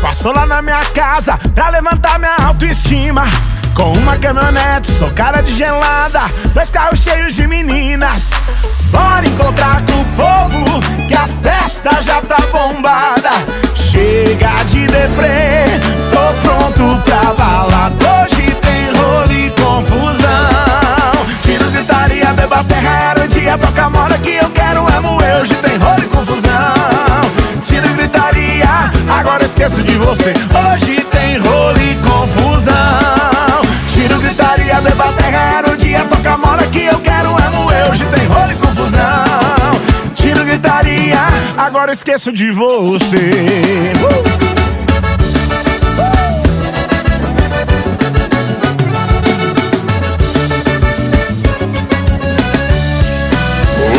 passou lá na minha casa pra levantar minha autoestima. Com uma caminhonete, sou cara de gelada, dois carros cheios de meninas. Bora encontrar com o povo, esqueço de você. Hoje tem rolo e confusão. Tiro gritaria, beba terra, era o dia, toca moda que eu quero é moer. Hoje tem rolo e confusão. Tiro gritaria, agora esqueço de você. Uh!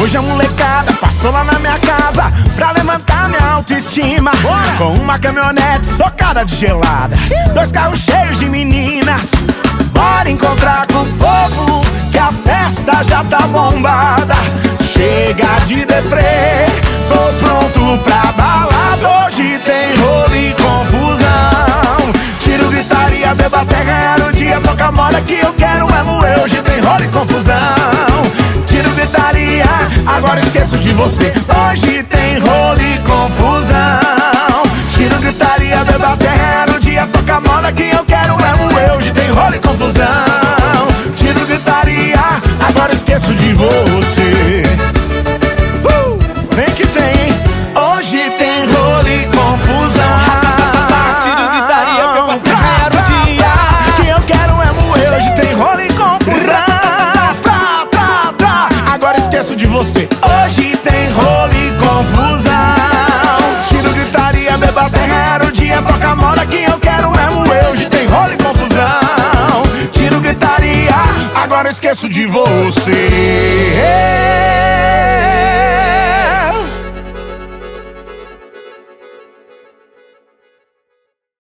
Hoje a molecada passou lá na minha casa pra levantar autoestima. Bora! Com uma caminhonete socada de gelada, dois carros cheios de meninas. Bora encontrar com o povo que a festa já tá bombada. Chega de deprê, de você. Hoje tem rolo e confusão. Tiro gritaria, beba terra no dia. Toca moda que eu quero é moer. Hoje tem rolo e confusão. Tiro gritaria, agora esqueço de você. Uh, vem que tem, hoje tem rolo e confusão. Tiro gritaria, beba terra, era o dia. Que eu quero é moer, hoje tem rolo e confusão. Agora esqueço de você. esqueço de você.